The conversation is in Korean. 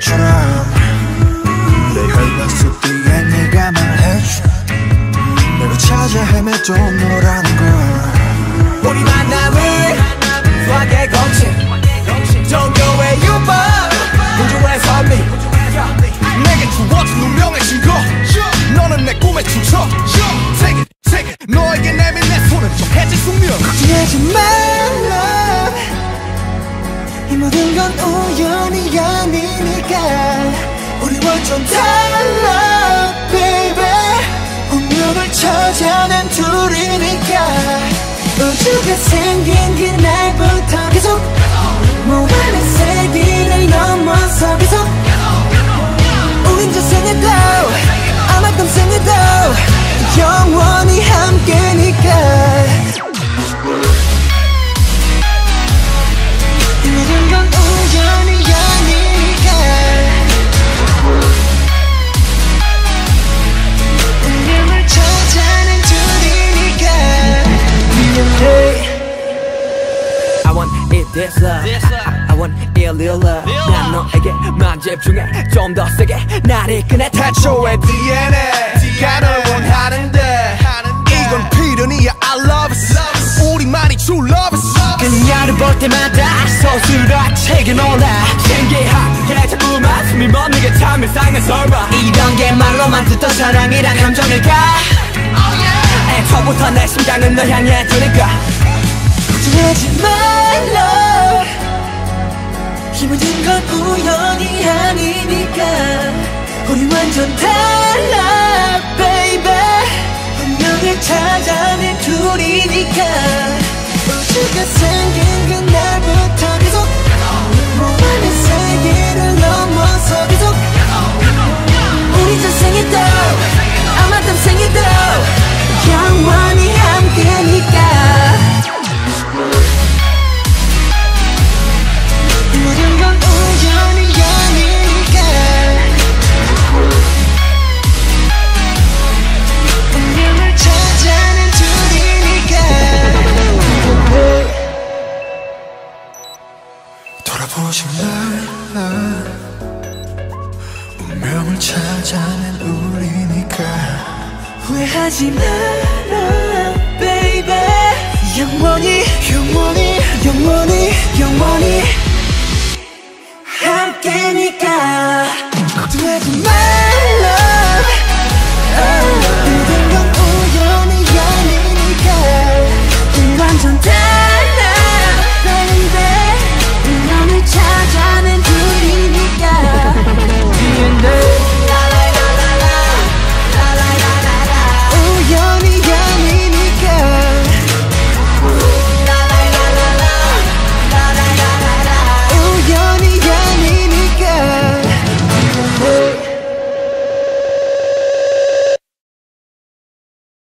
것처럼 내 혈박숲 뒤에 네가 말해줘. 내가 찾아 헤매도 너라는 걸. 우리 만남을 수학의 검침 종교의 유법 우주의 선미 내게 주어진 운명의 신고 너는 내 꿈의 주석 이 모든 건 우연이 아니니까 우리 완전 달라 this love I want it real love. 난 너에게만 집중해. 좀 더 세게 날 이끄네 태초의 DNA가 널 원하는데. 이건 필연이야. I love it. 우리만이 true love it. 그녀를 볼 때마다 서술화 책에 놀라 신기하게 자꾸만 숨이 멎는 참 이상한 설마. 이런 게 말로만 듣던 사랑이란 감정일까? 애초부터 내 심장은 널 향해 두니까. 걱정하지 말라 이 모든 건 우연이 아니니까. 우리 완전 달라 baby. 운명을 찾아낸 둘이니까. 우주가 생긴 그날부터 가보신 날 운명을 찾아낸 우리니까. 후회하지 마라 baby. 영원히 영원히 영원히 영원히 함께니까. 걱정하지 마